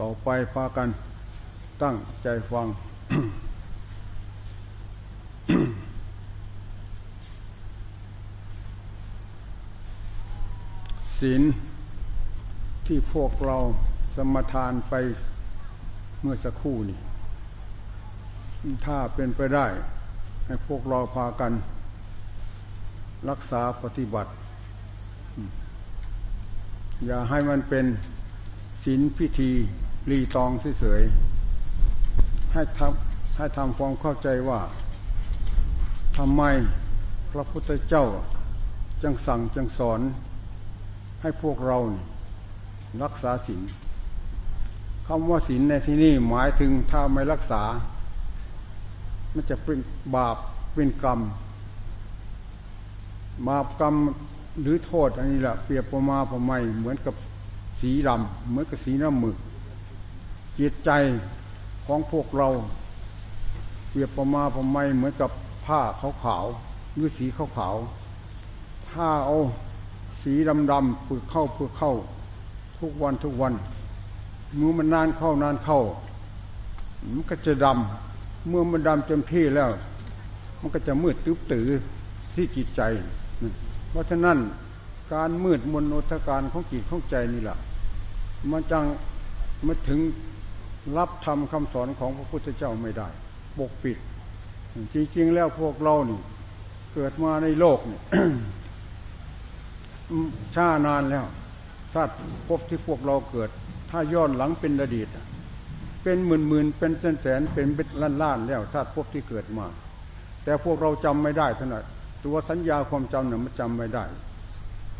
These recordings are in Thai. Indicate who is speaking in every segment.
Speaker 1: ต่อไปพากันตั้งใจฟัง ศีลที่พวกเราสมทานไปเมื่อสักครู่นี่ ถ้าเป็นไปได้ ให้พวกเราพากัน รักษาปฏิบัติ อย่าให้มันเป็น ศีลพิธีรีตองเฉยๆให้ทำให้ทำความเข้าใจว่าทำไมพระพุทธเจ้าจึงสั่งจึงสอนให้พวกเรารักษาศีลคำว่าศีลในที่นี้หมายถึงถ้าไม่รักษา มันจะเป็นบาปเป็นกรรม บาปกรรมหรือโทษอันนี้แหละเปรียบประมาประไม่เหมือนกับ สีดำเหมือนกับสีน้ำหมึก จิตใจของพวกเราเปรียบประมาประไมเหมือนกับผ้าขาวขาวหรือสีขาวขาวถ้าเอาสีดำดำปึกเข้าปึกเข้า ทุกวันทุกวันเมื่อมันนานเข้านานเข้า มันก็จะดำเมื่อมันดำเต็มที่แล้ว มันก็จะมืดตึ๊บตือที่จิตใจ เพราะฉะนั้น การมืดมนโนทการของจิตของใจนี่แหละมันจังมาถึงรับทำคำสอนของพระพุทธเจ้าไม่ได้ปกปิด จริงๆแล้วพวกเรานี่ เกิดมาในโลกนี่ช้านานแล้วชาติพบที่พวกเราเกิด ถ้าย้อนหลังเป็นอดีต เป็นหมื่นหมื่นเป็นแสนแสนเป็นเป็นล้านล้านแล้วชาติพบที่เกิดมา แต่พวกเราจำไม่ได้เท่านั้นตัวสัญญาความจำเนี่ยมันจำไม่ได้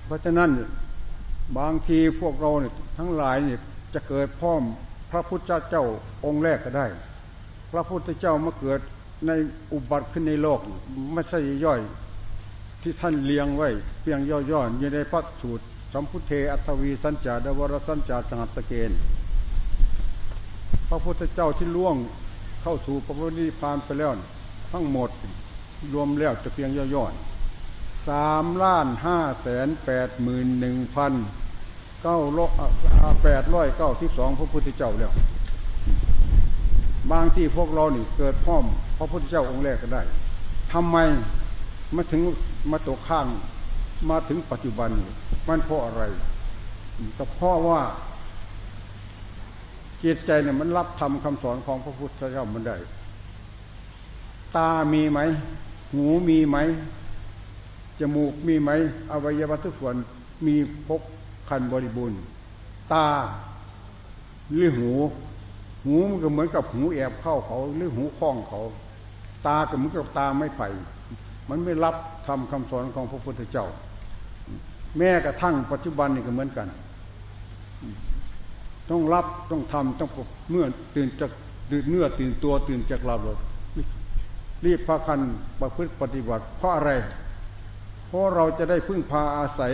Speaker 1: เพราะฉะนั้นบางทีพวกเราเนี่ยทั้งหลายเนี่ยจะเกิดพ่อมพระพุทธเจ้าองค์แรกก็ได้ พระพุทธเจ้ามาเกิดในอุบัติขึ้นในโลกไม่ใช่ย่อยที่ท่านเลี้ยงไว้เพียงย่อยๆอยู่ในพระสูตรสัมพุทเทอัตวีสัญจาดวรสัญจาสังสเกณพระพุทธเจ้าที่ล่วงเข้าสู่พระพุทธนิพพานไปแล้ว ทั้งหมดรวมแล้วจะเพียงย่อยๆ สามล้านห้าแสนแปดหมื่นหนึ่งพันเก้าร้อยแปดร้อยเก้าที่สองพระพุทธเจ้าแล้วบางที่พวกเรานี่เกิดพ่อมพระพุทธเจ้าองค์แรกก็ได้ทำไมมาถึงมาตกข้างมาถึงปัจจุบันมันเพราะอะไรก็เพราะว่าจิตใจเนี่ยมันรับทำคำสอนของพระพุทธเจ้ามันได้ ตามีไหม หูมีไหม จมูกมีไหมอวัยวะทุกส่วนมีพกคันบริบูรณ์ ตาหรือหู หูมันก็เหมือนกับหูแอบเข้าเขาหรือหูคล้องเขา ตาก็เหมือนกับตาไม่ไผ่มันไม่รับทำคำสอนของพระพุทธเจ้า แม้กระทั่งปัจจุบันนี่ก็เหมือนกัน ต้องรับต้องทำต้องเมื่อตื่นจากตื่นเนื้อตื่นตัวตื่นจากหลับเลยรีบพาคันประพฤติปฏิบัติเพราะอะไร เพราะเราจะได้พึ่งพาอาศัย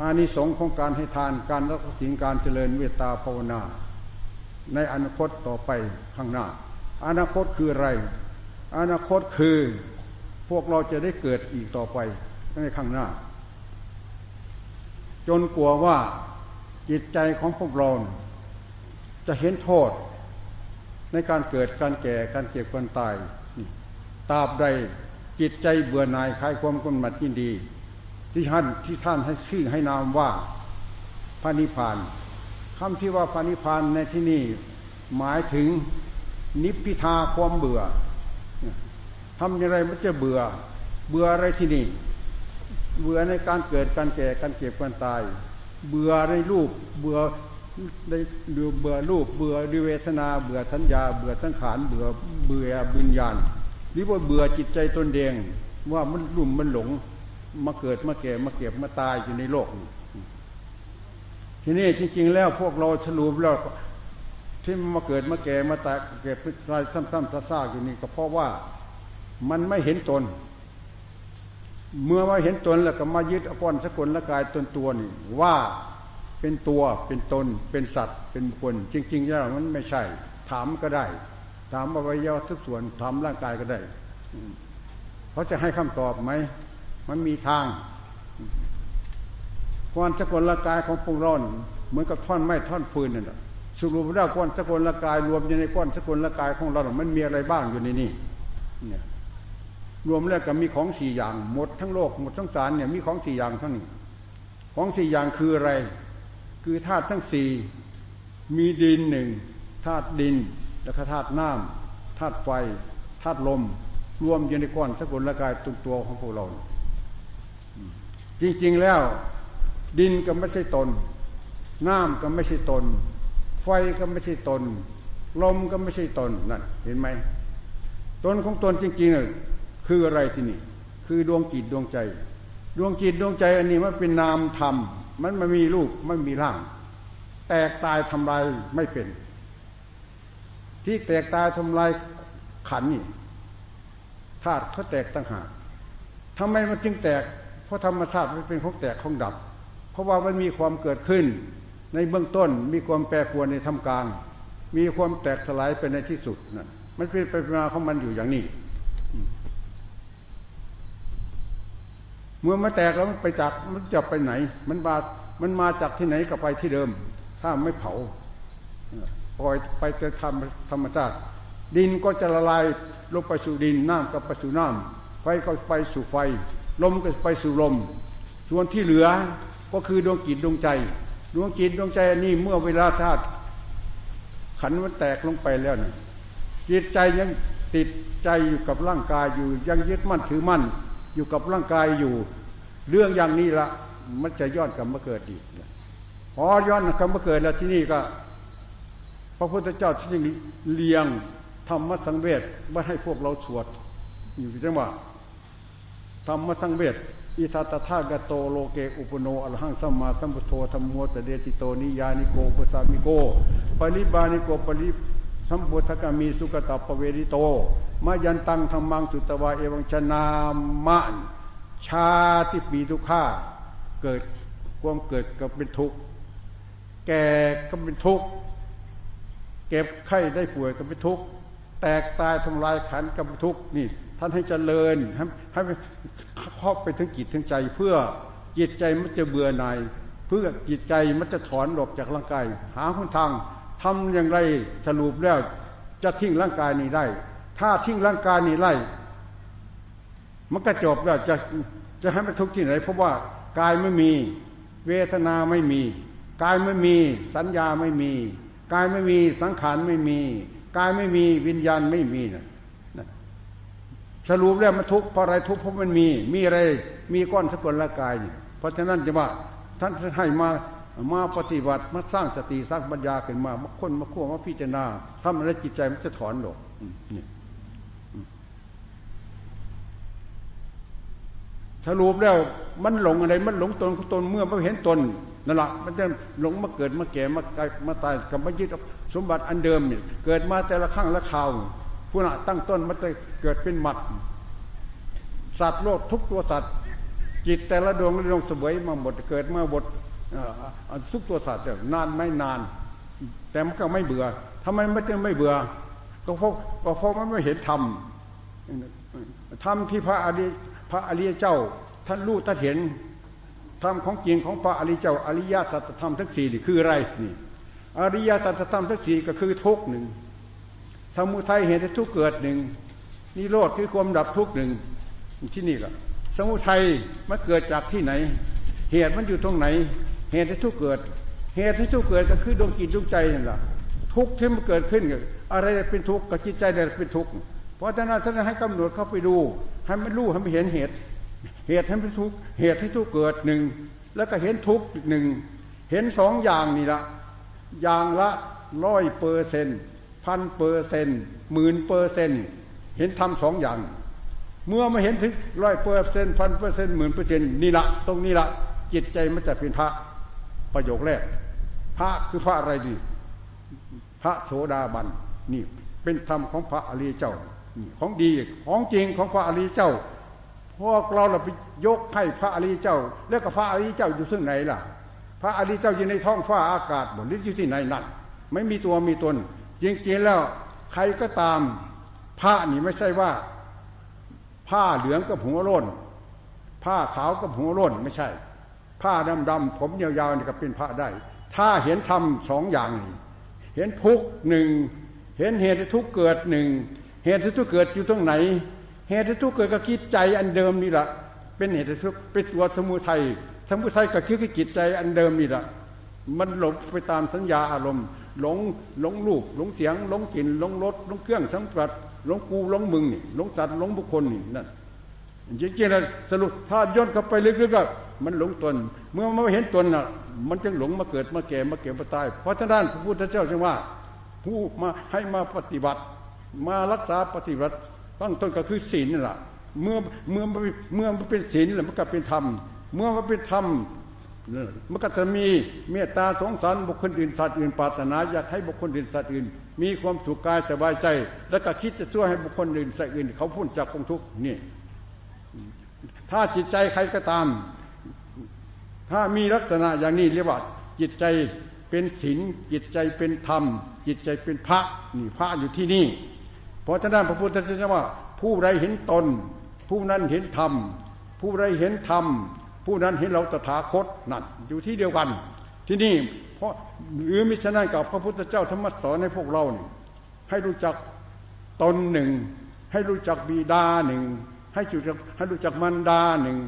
Speaker 1: อานิสงส์ของการให้ทานการรักษาศีลการเจริญเวตาภาวนา ในอนาคตต่อไปข้างหน้า อนาคตคืออะไร อนาคตคือพวกเราจะได้เกิดอีกต่อไปในข้างหน้า จนกลัวว่าจิตใจของพวกเราจะเห็นโทษในการเกิดการแก่การเจ็บการตายตราบใด จิตใจเบื่อหน่ายคลายความกำหนัดยินดี ที่ท่านที่ท่านให้ชื่อให้นามว่าพระนิพพานคำที่ว่าพระนิพพานในที่นี้หมายถึงนิพพิทาความเบื่อทำอย่างไรมันจะเบื่อ เบื่ออะไรที่นี่ เบื่อในการเกิดการแก่การเก็บการตาย เบื่อในรูป เบื่อได้ดูเบื่อรูป เบื่อดิเวทนา เบื่อสัญญา เบื่อสังขาร เบื่อเบื่อบิญญาณ หรือว่าเบื่อจิตใจตนเองว่ามันลุ่มมันหลง มาเกิดมาแก่มาเก็บมาตายอยู่ในโลกทีนี้จริง ๆ แล้วพวกเราฉลูบแล้วที่มาเกิดมาแก่มาตายเก็บตายซ้ำๆซากๆอยู่นี่ก็เพราะว่ามันไม่เห็นตน เมื่อมาเห็นตนแล้วก็มายึดอก้อนสกุลละกายตนตัวนี่ว่าเป็นตัวเป็นตนเป็นสัตว์เป็นคน จริง ๆ แล้วมันไม่ใช่ ถามก็ได้ ถามอวัยวะทุกส่วนถามร่างกายก็ได้เขาจะให้คำตอบไหม มันมีทางความสกุลละกายของพวกเราเหมือนกับท่อนไม้ท่อนฟืนนั่นแหละสรุปแล้วก้อนสกุลละกาย รวมอยู่ในก้อนสกุลละกายของเรา มันมีอะไรบ้างอยู่ในนี่เนี่ยรวมแล้วก็มีของสี่อย่าง หมดทั้งโลกหมดทั้งสารเนี่ยมีของสี่อย่างเท่านี้ ของสี่อย่างคืออะไร คือธาตุทั้งสี่มีดินหนึ่งธาตุดิน แล้วก็ธาตุน้ำธาตุไฟธาตุลม รวมอยู่ในก้อนสกุลละกายตุตัวของพวกเรา จริงๆแล้ว ดินก็ไม่ใช่ตน น้ำก็ไม่ใช่ตน ไฟก็ไม่ใช่ตน ลมก็ไม่ใช่ตนนั่นเห็นไหมตนของตนจริงๆคืออะไรที่นี่ คือดวงจิตดวงใจ ดวงจิตดวงใจอันนี้มันเป็นนามธรรม มันไม่มีรูปไม่มีร่าง แตกตายทำลายไม่เป็น ที่แตกตายทำลายขันนี่ธาตุเขาแตกต่างหากทำไมมันจึงแตก เพราะธรรมชาติมันเป็นของแตกของดับ เพราะว่ามันมีความเกิดขึ้น ในเบื้องต้นมีความแปรปรวนในทำกลาง มีความแตกสลายไปในที่สุดนั่นมันเป็นไปมาของมันอยู่อย่างนี้ เมื่อมาแตกแล้วมันไปจากมันจะไปไหน มันมามันมาจากที่ไหนก็ไปที่เดิม ถ้าไม่เผา ปล่อยไปจะทำธรรมชาติ ดินก็จะละลายลงไปสู่ดินน้ำก็ไปสู่น้ำไฟก็ไปสู่ไฟ ลมก็ไปสู่ลม ส่วนที่เหลือก็คือดวงจิตดวงใจ ดวงจิตดวงใจนี่เมื่อเวลาธาตุขันมันแตกลงไปแล้วนะจิตใจยังติดใจอยู่กับร่างกายอยู่ ยังยึดมั่นถือมั่น อยู่กับร่างกายอยู่ เรื่องอย่างนี้ละมันจะย้อนกลับมาเกิดอีกพอย้อนกลับมาเกิดแล้วที่นี่ก็ พระพุทธเจ้าที่เลียงธรรมสังเวชไม่ให้พวกเราสวดอยู่ที่จังหวะธรรมสังเวชอิทัตถากโตโลเกอุปโนอรหังสัมมาสัมพุทโธธรรมโมตเดสิโตนิยานิโกปุสามิโกปริบานิโกปริสัมพุทธกามีสุกตปเวริโตมายันตังธรรมังสุตวาเอวังชนามะชาติปีทุกข้าเกิดความเกิดก็เป็นทุกข์แก่ก็เป็นทุกข์ เก็บไข้ได้ป่วยก็เป็นทุกข์แตกตายทำลายขันกับทุกข์นี่ ท่านให้เจริญให้ให้ครอบไปถึงจิตถึงใจ เพื่อจิตใจมันจะเบื่อหน่ายเพื่อจิตใจมันจะถอนออกจากร่างกาย หาหนทางทำอย่างไรสรุปแล้วจะทิ้งร่างกายนี้ได้ ถ้าทิ้งร่างกายนี้ไล่มันก็จบแล้วจะจะให้มันทุกข์ที่ไหน เพราะว่ากายไม่มี เวทนาไม่มี กายไม่มี สัญญาไม่มี กายไม่มีสังขารไม่มี กายไม่มีวิญญาณไม่มีนะสรุปแล้วมันทุกข์เพราะอะไรทุกข์เพราะมันมี มีอะไรมีก้อนสกุลละกายนี่เพราะฉะนั้นจะว่าท่านให้มามาปฏิบัติมาสร้างสติสร้างปัญญาขึ้นมามาค้นมาขั้วมาพิจารณาทำอะไรจิตใจมันจะถอนหลกสรุปแล้วมันหลงอะไร มันหลงตนตนเมื่อไม่เห็นตน นั่นแหละมันจะหลงมาเกิดมาแก่มาตายมาตายกับมายึดสมบัติอันเดิมเกิดมาแต่ละข้างละคราวผู้น่ะตั้งต้นมันจะเกิดเป็นหมัด สัตว์โลกทุกตัวสัตว์จิตแต่ละดวงละดวงเสวยมาหมดเกิดมาบททุกตัวสัตว์นานไม่นาน แต่มันก็ไม่เบื่อทำไมมันจึงไม่เบื่อ ก็เพราะก็เพราะมันไม่เห็นธรรมธรรมที่พระอริพระอริยเจ้า ท่านรู้ท่านเห็น ธรรมของจริงของพระอริยเจ้าอริยสัจธรรมทั้งสี่นี่คืออะไรนี่ อริยสัจธรรมทั้งสี่ก็คือทุกหนึ่งสมุทัยเหตุทุกเกิดหนึ่งนิโรธคือความดับทุกหนึ่งที่นี่ก็สมุทัยมันเกิดจากที่ไหน เหตุมันอยู่ตรงไหน เหตุที่ทุกเกิด เหตุที่ทุกเกิดก็คือดวงจิตดวงใจนั่นแหละทุกที่มันเกิดขึ้นอะไรเป็นทุกข์กับจิตใจอะไรเป็นทุกข์เพราะฉะนั้นท่านให้กำหนดเข้าไปดู ให้มันรู้ให้มันเห็นเหตุ เหตุให้ทุกเหตุให้ทุกเกิดหนึ่งแล้วก็เห็นทุกหนึ่งเห็นสองอย่างนี่ละอย่างละร้อยเปอร์เซ็นต์พันเปอร์เซ็นต์หมื่นเปอร์เซ็นต์เห็นทำสองอย่าง เมื่อมาเห็นถึงร้อยเปอร์เซ็นต์พันเปอร์เซ็นต์หมื่นเปอร์เซ็นต์นี่ละตรงนี้ละจิตใจมันจะเป็นพระประโยคแรก พระคือพระอะไรดี พระโสดาบันนี่เป็นธรรมของพระอริยเจ้าของดีของจริงของพระอริยเจ้า พวกเราเราไปยกให้พระอริยเจ้า แล้วก็พระอริยเจ้าอยู่ที่ไหนล่ะ พระอริยเจ้าอยู่ในท้องฟ้าอากาศบนหรืออยู่ที่ไหนนั่นไม่มีตัวมีตนจริงๆแล้วใครก็ตามผ้านี่ไม่ใช่ว่า ผ้าเหลืองกับหัวร่นผ้าขาวกับหัวร่นไม่ใช่ ผ้าดำๆผมยาวๆนี่ก็เป็นพระได้ ถ้าเห็นธรรมสองอย่างนี่เห็นทุกหนึ่งเห็นเหตุทุกเกิดหนึ่งเหตุทุกเกิดอยู่ตรงไหน เหตุทุกเกิดก็คิดใจอันเดิมนี่แหละเป็นเหตุทุกเป็นตัวสมุทัยสมุทัยก็คือจิตใจอันเดิมนี่แหละมันหลงไปตามสัญญาอารมณ์ หลงหลงรูปหลงเสียง หลงกลิ่นหลงรสหลงเครื่องสัมผัสหลงกูหลงมึงนี่หลงสัตว์หลงบุคคลนี่นั่นจริงๆแล้วสรุปถ้าย้อนกลับไปลึกๆก็มันหลงตน เมื่อมันไม่เห็นตนน่ะ มันจึงหลงมาเกิดมาแก่มาเก็บมาตาย เพราะฉะนั้นพระพุทธเจ้าจึงว่า ผู้มาให้มาปฏิบัติ มารักษาปฏิบัติ ตั้งต้นก็คือศีลนี่แหละเมื่อเมื่อเมื่อมันเป็นศีลนี่แหล้วมันก็เป็นธรรม เมื่อมันเป็นธรรมมันก็จะมีเมตตาสงสารบุคคลอื่นสัตว์อื่นปรารถนาอยากให้บุคคลอื่นสัตว์อื่น มีความสุขกายสบายใจ แล้วก็คิดจะช่วยให้บุคคลอื่นสัตว์อื่น เขาพ้นจากกองทุกข์นี่ ถ้าจิตใจใครก็ตาม ถ้ามีลักษณะอย่างนี้เรียกว่าจิตใจเป็นศีลจิตใจเป็นธรรม จิตใจเป็นพระนี่พระอยู่ที่นี่ ราะฉะนั้นพระพุทธเจ้าว่า ผู้ใดเห็นตน ผู้นั้นเห็นธรรม ผู้ใดเห็นธรรม ผู้นั้นเห็นเราตถาคตนั่นอยู่ที่เดียวกัน ที่นี่เพราะหรือมิฉะนั้นกับพระพุทธเจ้าธรรมสอนให้พวกเราเนี่ยให้รู้จักตนหนึ่ง ให้รู้จักบิดาหนึ่ง ให้รู้จักให้รู้จักมันดาหนึ่ง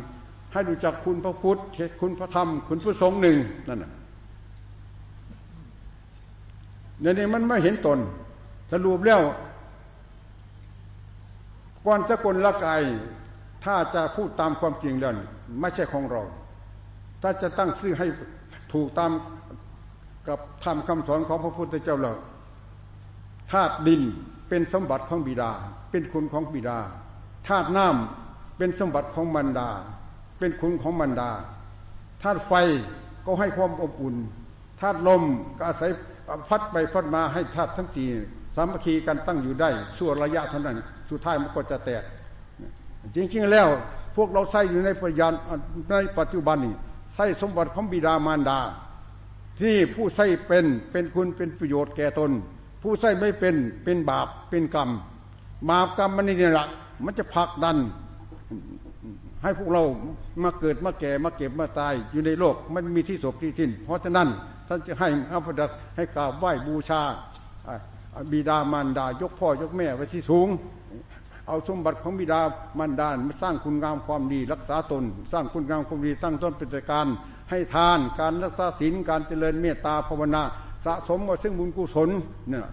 Speaker 1: ให้รู้จักคุณพระพุทธคุณพระธรรม คุณพระสงฆ์หนึ่งนั่นน่ะในนี้มันไม่เห็นตนสรุปแล้ว ก่อนสกลละกายถ้าจะพูดตามความจริงแล้วไม่ใช่ของเรา ถ้าจะตั้งซื่อให้ถูกตามกับธรรมคำสอนของพระพุทธเจ้าเราธาตุดินเป็นสมบัติของบิดา เป็นคุณของบิดาธาตุน้ำเป็นสมบัติของมันดา เป็นคุณของมันดาธาตุไฟก็ให้ความอบอุ่นธาตุลมก็อาศัยพัดไปพัดมาให้ธาตุทั้งสี่สามัคคีกันตั้งอยู่ได้ส่วระยะเท่านั้น สุดท้ายมันก็จะแตก จริง ๆ แล้วพวกเราใส่อยู่ในปัจจุบันในปัจจุบันนี่ใส่สมบัติของบิดามารดา ที่ผู้ใส่เป็นเป็นคุณเป็นประโยชน์แก่ตน ผู้ใส่ไม่เป็นเป็นบาปเป็นกรรม บาปกรรมมันนี่แหละมันจะผลักดัน ให้พวกเรามาเกิดมาแก่มาเก็บมาตายอยู่ในโลกมันมีที่ศพที่สิ้นเพราะฉะนั้นท่านจะให้อาพดัให้กราบไหว้บูชา บิดามารดายกพ่อยกแม่ไว้ที่สูง เอาสมบัติของบิดามารดามาสร้างคุณงามความดีรักษาตน สร้างคุณงามความดีตั้งต้นเป็นการให้ทานการรักษาศีลการเจริญเมตตาภาวนาสะสมมาซึ่งบุญกุศลเนี่ย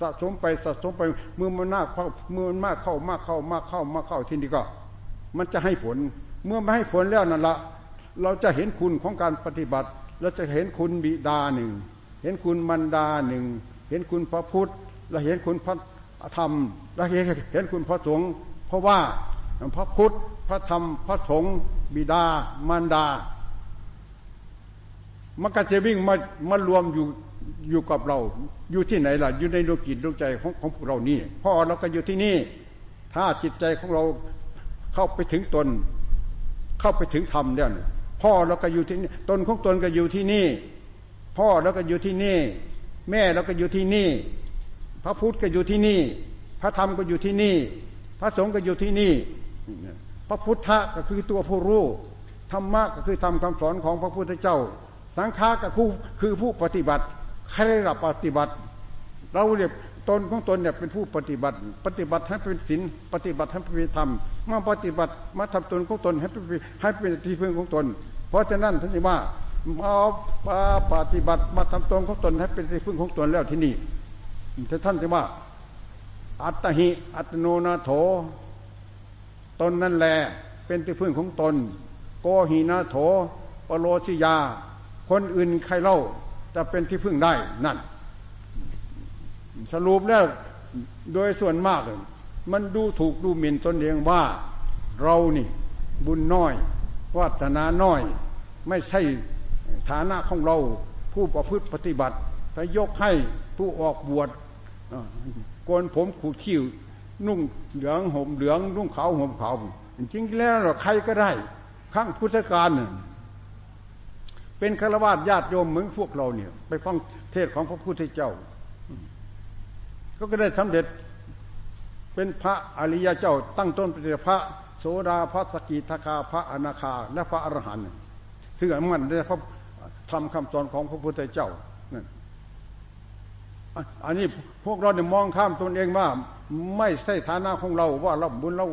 Speaker 1: สะสมไปสะสมไปเมื่อมันมากเข้าเมื่อมันมากเข้ามากเข้ามากเข้ามากเข้าที่นี่ก็ มันจะให้ผลเมื่อไม่ให้ผลแล้วนั่นละเราจะเห็นคุณของการปฏิบัติเราจะเห็นคุณบิดาหนึ่ง เห็นคุณมันดาหนึ่ง เห็นคุณพระพุทธเราเห็นคุณพระธรรมเราเห็นเห็นคุณพระสงฆ์เพราะว่าพระพุทธพระธรรมพระสงฆ์บิดามารดา มันก็จะวิ่งมามารวมอยู่อยู่กับเรา อยู่ที่ไหนล่ะ อยู่ในดวงจิตดวงใจของของพวกเรานี่พ่อเราก็อยู่ที่นี่ ถ้าจิตใจของเราเข้าไปถึงตน เข้าไปถึงธรรมเนี่ยพ่อเราก็อยู่ที่นี่ตนของตนก็อยู่ที่นี่ พ่อเราก็อยู่ที่นี่ แม่เราก็อยู่ที่นี่ พระพุทธก็อยู่ที่นี่ พระธรรมก็อยู่ที่นี่ พระสงฆ์ก็อยู่ที่นี่ พระพุทธะก็คือตัวผู้รู้ธรรมะก็คือทำคำสอนของพระพุทธเจ้า สังฆาก็คือคือผู้ปฏิบัติใครรับปฏิบัติ เราเรียกตนของตนเนี่ยเป็นผู้ปฏิบัติ ปฏิบัติให้เป็นศีลปฏิบัติให้เป็นธรรมมาปฏิบัติมาทำตนของตนให้เป็นให้เป็นที่พึ่งของตน เพราะฉะนั้นท่านว่า มาปฏิบัติมาทำตนของตนให้เป็นที่พึ่งของตนแล้วที่นี่แต่ท่านจะว่า อัตหิ อัตโนนาโถ ตนนั่นแหละเป็นที่พึ่งของตน โกหินาโถปโลชิยา คนอื่นใครเล่าจะเป็นที่พึ่งได้นั่น สรุปแล้วโดยส่วนมากมันดูถูกดูหมิ่นตนเองว่า เรานี่ บุญน้อย วาสนาน้อย ไม่ใช่ ฐานะของเราผู้ประพฤติปฏิบัติไปยกให้ผู้ออกบวชโกนผมขูดคิ้วนุ่งเหลืองห่มเหลือง นุ่งขาวห่มขาวจริงๆแล้วใครก็ได้ข้างพุทธการเป็นฆราวาสญาติโยมเหมือนพวกเราเนี่ย ไปฟังเทศของพระพุทธเจ้า ก็ได้สำเร็จเป็นพระอริยเจ้า ตั้งต้นเป็นพระโสดาพระสกิทาคาพระอนาคา และพระอรหันต์ ซึ่งมันได้พระทำคำสอนของพระพุทธเจ้านั่นอันนี้พวกเราเนี่ยมองข้ามตนเองว่า ไม่ใช่ฐานะของเราว่าเราบุญเรา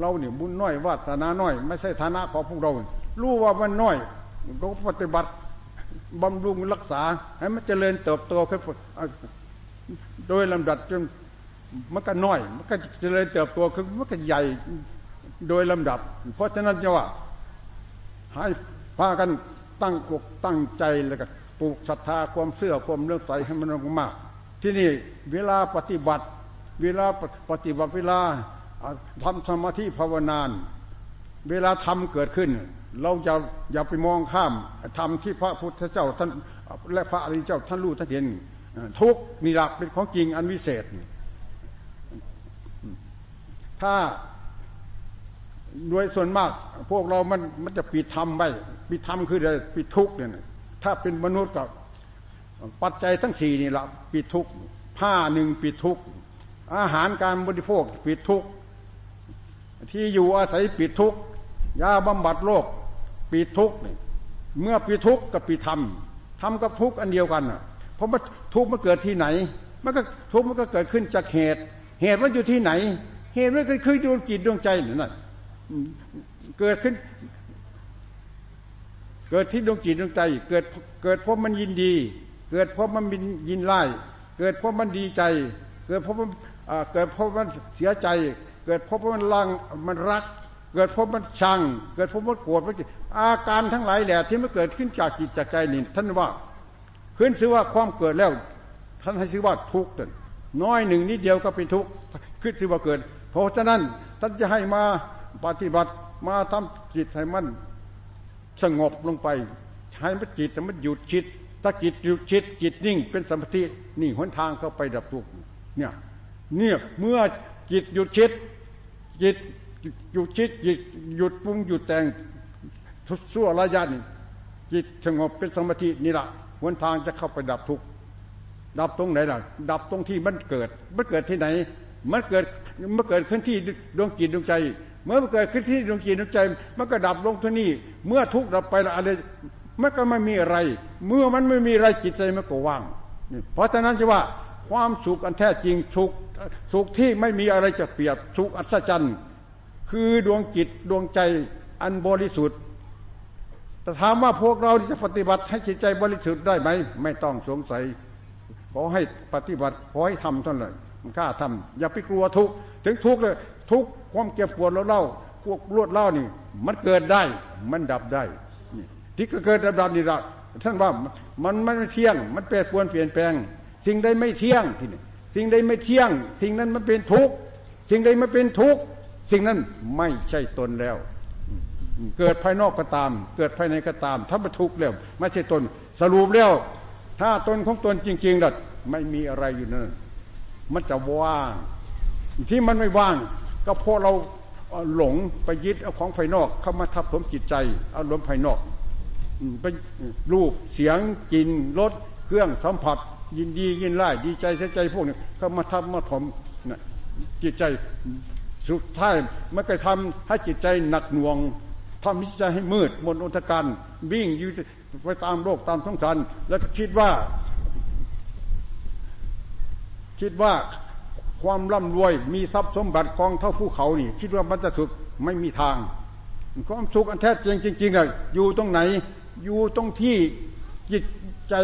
Speaker 1: เราเนี่ยบุญน้อยวาสนาน้อย ไม่ใช่ฐานะของพวกเรา รู้ว่ามันน้อยก็ปฏิบัติบำรุงรักษา ให้มันเจริญเติบโตขึ้นโดยลำดับจนมันก็น้อย มันก็เจริญเติบโตขึ้นมันก็ใหญ่โดยลำดับ เพราะฉะนั้นจะว่าให้ พากันตั้งอกตั้งใจแล้วก็ปลูกศรัทธาความเสื่อความเลื่อมใสให้มันมากที่นี่เวลาปฏิบัติ เวลาปฏิบัติเวลาทำสมาธิภาวนานเวลาทำเกิดขึ้น เราจะอย่าไปมองข้ามทำที่พระพุทธเจ้าท่านและพระอริยเจ้าท่านรู้ท่านเห็นทุกนี่หลักเป็นของจริงอันวิเศษ ถ้า โดยส่วนมาก พวกเรามันมันจะปิดธรรมไว้ปิดธรรมคืออะไรปิดทุกเนี่ยถ้าเป็นมนุษย์กับปัจจัยทั้งสี่นี่ละปิดทุกผ้าหนึ่งปิดทุกอาหารการบริโภคปิดทุกที่อยู่อาศัยปิดทุกยาบำบัดโรคปิดทุกเนี่ยเมื่อปิดทุกกับปิดธรรมทำกับทุกอันเดียวกันอะเพราะว่าทุกมันเกิดที่ไหน มันก็ทุกมันก็เกิดขึ้นจากเหตุ เหตุมันอยู่ที่ไหน เหตุมันก็คือดวงจิตดวงใจนั่น เกิดขึ้น เกิดที่ดวงจิตดวงใจ เกิดเกิดเพราะมันยินดี เกิดเพราะมันยินไล่เกิดเพราะมันดีใจ เกิดเพราะมันเกิดเพราะมันเสียใจ เกิดเพราะมันลังมันรัก เกิดเพราะมันชัง เกิดเพราะมันโกรธอาการทั้งหลายแหละที่มันเกิดขึ้นจากจิตจากใจนี่ท่านว่าขึ้นชื่อว่าความเกิดแล้ว ท่านให้ชื่อว่าทุกข์น้อยหนึ่งนิดเดียวก็เป็นทุกข์ขึ้นชื่อว่าเกิด เพราะฉะนั้นท่านจะให้มา ปฏิบัติมาทำจิตให้มันสงบลงไป ให้มันจิตแต่มันหยุดคิดถ้าจิตหยุดคิดจิตนิ่ง เป็นสมาธินี่หนทางเข้าไปดับทุกข์เนี่ยเนี่ยเมื่อจิตหยุดคิดจิตหยุดคิดจิตหยุดปรุงหยุดแต่งทุสั่วระยะนี่จิตสงบเป็นสมาธินี่แหละหนทางจะเข้าไปดับทุกข์ดับตรงไหนล่ะ ดับตรงที่มันเกิด มันเกิดที่ไหน มันเกิดมันเกิดขึ้นที่ดวงจิตดวงใจ เมื่อมันเกิดขึ้นที่ดวงจิตดวงใจ มันก็ดับลงที่นี่ เมื่อทุกข์ดับไปแล้วอะไรมันก็ไม่มีอะไร เมื่อมันไม่มีอะไรจิตใจมันก็ว่าง เพราะฉะนั้นจะว่าความสุขอันแท้จริงสุขสุขที่ไม่มีอะไรจะเปรียบสุขอัศจรรย์คือดวงจิตดวงใจอันบริสุทธิ์แต่ถามว่าพวกเราที่จะปฏิบัติให้จิตใจบริสุทธิ์ได้ไหม ไม่ต้องสงสัย ขอให้ปฏิบัติขอให้ทำเท่านั้นกล้าทำอย่าไปกลัวทุกข์ถึงทุกข์เลยทุก ความเก็บปวดเราเล่าพวกรวดเล่านี่ มันเกิดได้ มันดับได้ที่ก็เกิดดับดับนี่ละท่านว่ามันไม่เที่ยง มันแปรปรวนเปลี่ยนแปลง สิ่งใดไม่เที่ยงที่นี่สิ่งใดไม่เที่ยง สิ่งนั้นมันเป็นทุกข์สิ่งใดไม่เป็นทุกข์สิ่งนั้นไม่ใช่ตนแล้ว เกิดภายนอกก็ตาม เกิดภายในก็ตาม ถ้ามันทุกข์แล้วไม่ใช่ตน สรุปแล้ว ถ้าตนของตนจริงๆล่ะไม่มีอะไรอยู่นั่นมันจะว่าง ที่มันไม่ว่าง ก็เพราะเราหลงไปยึดเอาของภายนอก เข้ามาทับถมจิตใจอารมณ์ภายนอกไปรูปเสียงกลิ่นรสเครื่องสัมผัส ยินดียินไล่ดีใจเสียใจพวกนี้เข้ามาทับมาถมจิตใจสุดท้ายมันก็ทำให้จิตใจหนักหน่วงทำจิตใจให้มืดมนอุทการวิ่งอยู่ไปตามโลกตามท้องสันแล้วคิดว่า คิดว่า ความร่ำรวย มีทรัพย์สมบัติกองเท่าภูเขานี่ คิดว่ามันจะสุขไม่มีทาง ความสุขอันแท้จริงจริงๆอะอยู่ตรงไหน อยู่ตรงที่จิตใจ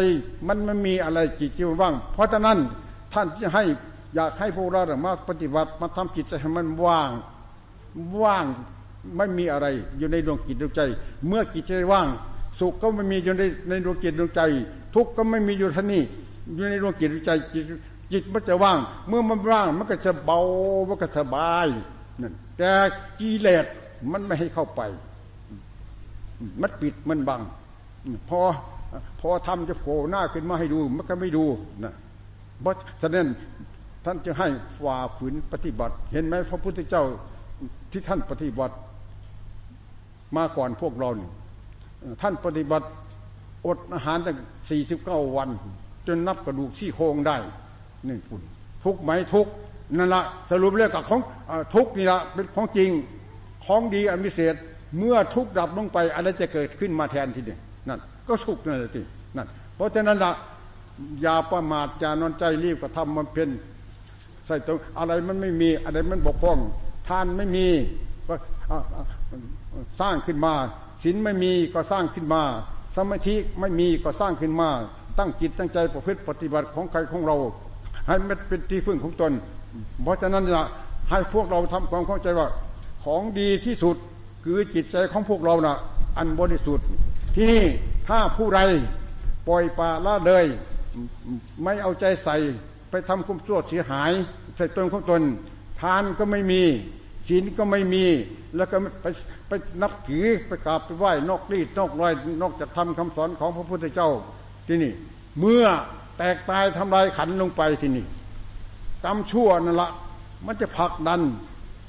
Speaker 1: มันไม่มีอะไรจิตใจว่าง เพราะฉะนั้นท่านจะให้อยากให้พวกเรามาปฏิบัติมาทำจิตใจให้มันว่าง ว่างไม่มีอะไรอยู่ในดวงจิตดวงใจ เมื่อจิตใจว่าง สุขก็ไม่มีอยู่ในในดวงจิตดวงใจ ทุกข์ก็ไม่มีอยู่ท่านี้อยู่ในดวงจิตดวงใจ จิตมันจะว่าง เมื่อมันว่างมันก็จะเบามันก็สบายนั่นแต่กิเลสมันไม่ให้เข้าไป มันปิดมันบัง พอพอทำจะโผล่หน้าขึ้นมาให้ดู มันก็ไม่ดูนะเพราะฉะนั้นท่านจะให้ฝ่าฝืนปฏิบัติ เห็นไหมพระพุทธเจ้าที่ท่านปฏิบัติ มาก่อนพวกเราเนี่ยท่านปฏิบัติอดอาหารตั้งสี่สิบเก้าวัน จนนับกระดูกซี่โครงได้ นี่คุณทุกไหมทุกนั่นละสรุปเรื่องกับของทุกนี่ละเป็นของจริงของดีอันพิเศษเมื่อทุกดับลงไปอะไรจะเกิดขึ้นมาแทนทีนี้นั่นก็สุขนั่นแหละที่นั่นเพราะฉะนั้นละอย่าประมาทอย่านอนใจรีบกระทำมันเป็นใส่ตัวอะไรมันไม่มีอะไรมันบกพร่องทานไม่มีก็สร้างขึ้นมาศีลไม่มีก็สร้างขึ้นมา สมาธิไม่มีก็สร้างขึ้นมา ตั้งจิตตั้งใจประพฤติปฏิบัติของใครของเรา ให้มันเป็นที่พึ่งของตน เพราะฉะนั้นจะให้พวกเราทำความเข้าใจว่าของดีที่สุดคือจิตใจของพวกเรานะ่ะ อันบริสุทธิ์ที่นี่ถ้าผู้ใดปล่อยปละละเลย ไม่เอาใจใส่ไปทำคุมชั่วเสียหาย ใส่ตนของตน ทานก็ไม่มีศีลก็ไม่มี แล้วก็ไปไปนับถือไปกราบไปไหว้นอกรีดนอกรอยนอกจากทำคำสอนของพระพุทธเจ้าที่นี่ เมื่อ แตกตายทำลายขันลงไปที่นี่กรรมชั่วนั่นละมันจะผลักดัน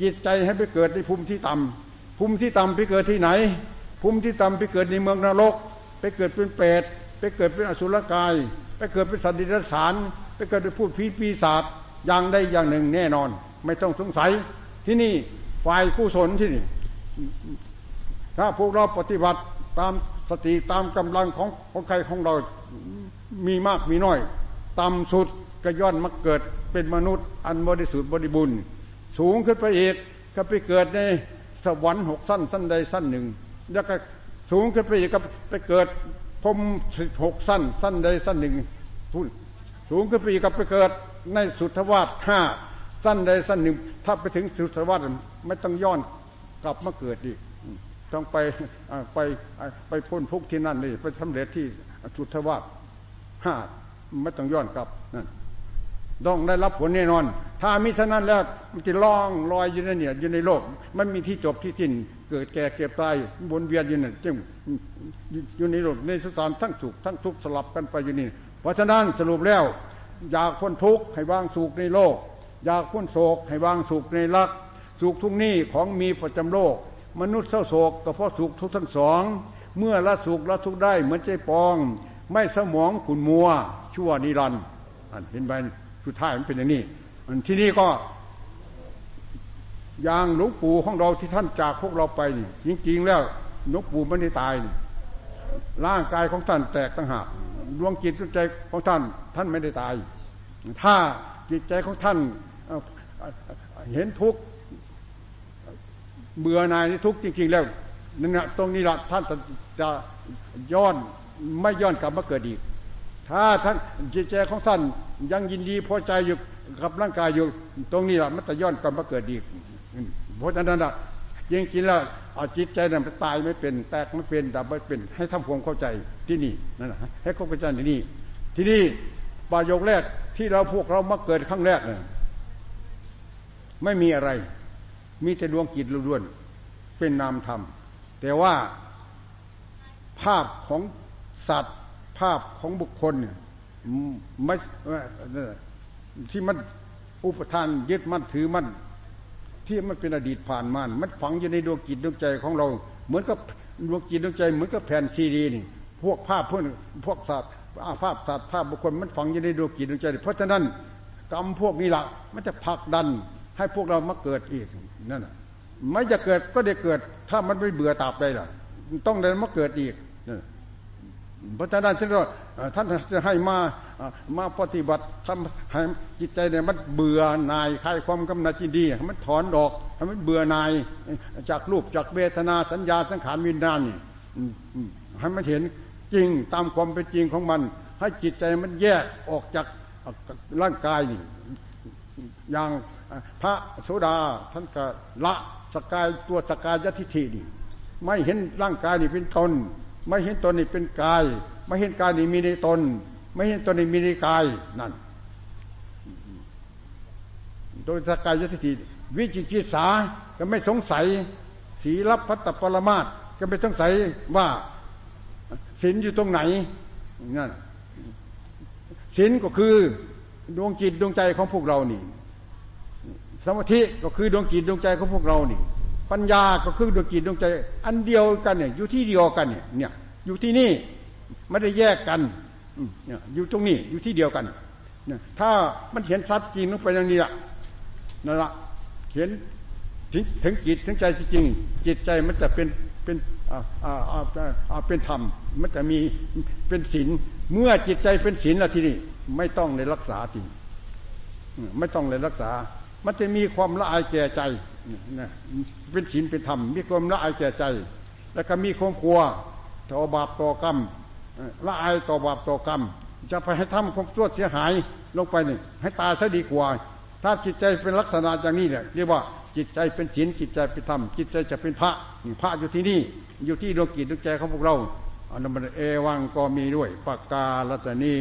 Speaker 1: จิตใจให้ไปเกิดในภูมิที่ต่ำภูมิที่ต่ำไปเกิดที่ไหน ภูมิที่ต่ำไปเกิดในเมืองนรก ไปเกิดเป็นเปรตไปเกิดเป็นอสุรกาย ไปเกิดเป็นสัตว์ดิบสารไปเกิดเป็นพูดผีปีศาจอย่างใดอย่างหนึ่งแน่นอน ไม่ต้องสงสัย ที่นี่ฝ่ายกุศลที่นี่ถ้าพวกเราปฏิบัติตาม สติตามกำลังของของใครของเรามีมากมีน้อยต่ำสุดก็ย่อนมาเกิดเป็นมนุษย์ อันบริสุทธิ์บริบูรณ์สูงขึ้นไปอีกก็ไปเกิดในสวรรค์หกสั้นสั้นใดสั้นหนึ่ง แล้วก็สูงขึ้นไปอีกก็ไปเกิดพรมหกสั้นสั้นใดสั้นหนึ่งสูงขึ้นไปอีกก็ไปเกิดในสุทธวาสห้าสั้นใดสั้นหนึ่ง ถ้าไปถึงสุทธวาสไม่ต้องย้อนกลับมาเกิดอีก ต้องไปไปไปพ้นทุกที่นั่นนี่ไปสำเร็จที่สุทธวาสห้าไม่ต้องย้อนกลับนั่นต้องได้รับผลแน่นอน ถ้ามิฉะนั้นแล้วมันจะล่องลอยอยู่ในเนี่ยอยู่ในโลก มันมีที่จบที่สิ้นเกิดแก่เก็บตายวนเวียนอยู่นี่จึงอยู่ในโลกในสสารทั้งสุขทั้งทุกข์สลับกันไปอยู่นี่ เพราะฉะนั้นสรุปแล้ว อยากพ้นทุกข์ให้วางสุขในโลก อยากพ้นโศกให้วางสุขในรักสุขทุกนี้ของมีประจำโลก มนุษย์เศร้าโศกก็เพราะสุขทุกทั้งสอง เมื่อละสุขละทุกได้เหมือนใจปอง ไม่สมองขุนมัว ชั่วนิรันดร์เห็นไหมสุดท้ายมันเป็นอย่างนี้ที่นี่ก็อย่างหลวงปู่ของเราที่ท่านจากพวกเราไปนี่จริงๆแล้วหลวงปู่ไม่ได้ตายนี่ร่างกายของท่านแตกต่างหากดวงจิตดวงใจของท่าน ท่านไม่ได้ตาย ถ้าจิตใจของท่านเห็นทุกข์ เบื่อนายในทุกข์จริง ๆ แล้วนั่นตรงนี้ละท่านจะย้อนไม่ย้อนกลับมาเกิดอีก ถ้าท่านจิตใจของท่านยังยินดีพอใจอยู่กับร่างกายอยู่ ตรงนี้ละมันจะย้อนกลับมาเกิดอีกเพราะฉะนั้นละจริงๆแล้วเอาจิตใจนั้นตายไม่เป็นแตกไม่เป็นดับไม่เป็น ให้ทำความเข้าใจที่นี่นั่นแหละให้เข้าใจที่นี่ ที่นี่ประโยคแรกที่เราพวกเรามาเกิดครั้งแรกเนี่ยไม่มีอะไร มีแต่ดวงจิตล้วนเป็นนามธรรม แต่ว่าภาพของสัตว์ ภาพของบุคคลเนี่ยไม่ที่มันอุปทานยึดมั่นถือมั่นที่มันเป็นอดีตผ่านมามันฝังอยู่ในดวงจิตดวงใจของเรา เหมือนกับดวงจิตดวงใจ เหมือนกับแผ่นซีดีนี่พวกภาพพวกพวกสัตว์ภาพสัตว์ภาพบุคคลมันฝังอยู่ในดวงจิตดวงใจ เพราะฉะนั้นกรรมพวกนี้ละมันจะผลักดัน ให้พวกเรามาเกิดอีกนั่นแหะไม่จะเกิดก็ได้เกิด ถ้ามันไม่เบื่อตาบใดล่ะ ต้องเดินมาเกิดอีกเพราะฉะนั้นท่านจะให้มามาปฏิบัติทำให้จิตใจเนี่ยมันเบื่อหน่ายคลายความกำหนัดจินดีให้มันถอนดอกให้มันเบื่อหน่ายจากรูปจากเวทนาสัญญาสังขารวิญญาณนี่ให้มันเห็นจริงตามความเป็นจริงของมัน ให้จิตใจมันแยกออกจากร่างกายนี่ อย่างพระโสดาท่านก็ละสกายตัวสกายยทิฏฐินี่ไม่เห็นร่างกายนี่เป็นตน ไม่เห็นตนนี่เป็นกาย ไม่เห็นกายนี่มีในตน ไม่เห็นตนนี่มีในกายนั่น โดยสกายยทิฏฐิวิจิกิสาก็ไม่สงสัยศีลพัตตปรมาตก็ไม่สงสัยว่าศีลอยู่ตรงไหนนั่นศีลก็คือ ดวงจิตดวงใจของพวกเรานี่สมาธิก็คือดวงจิตดวงใจของพวกเรานี่ ปัญญาก็คือดวงจิตดวงใจ อันเดียวกันเนี่ย อยู่ที่เดียวกันเนี่ย เนี่ย อยู่ที่นี่ไม่ได้แยกกันเนี่ยอยู่ตรงนี้อยู่ที่เดียวกันเนี่ยถ้ามันเห็นสัตว์จริงลงไปอย่างนี้ละนั่นละเห็นถึงถึงจิตถึงใจจริงจิตใจมันจะเป็นเป็น อ่าอ่าเป็นธรรมมันจะมีเป็นศีลเมื่อจิตใจเป็นศีลแล้วทีนี้ไม่ต้องในรักษาจริงไม่ต้องเลยรักษา มันจะมีความละอายแก่ใจเป็นศีลเป็นธรรมมีความละอายแก่ใจ แล้วก็มีความกลัวต่อบาปต่อกรรมละอายต่อบาปต่อกรรม จะไปให้ทำความชั่วเสียหายลงไปนี่ให้ตายซะดีกว่า ถ้าจิตใจเป็นลักษณะอย่างนี้เนี่ยเรียกว่า จิตใจเป็นศีลจิตใจเป็นธรรมจิตใจจะเป็นพระพระอยู่ที่นี่อยู่ที่ดวงกิจดวงใจของพวกเราอันนั้นเอวังก็มีด้วยปากกาลัตนี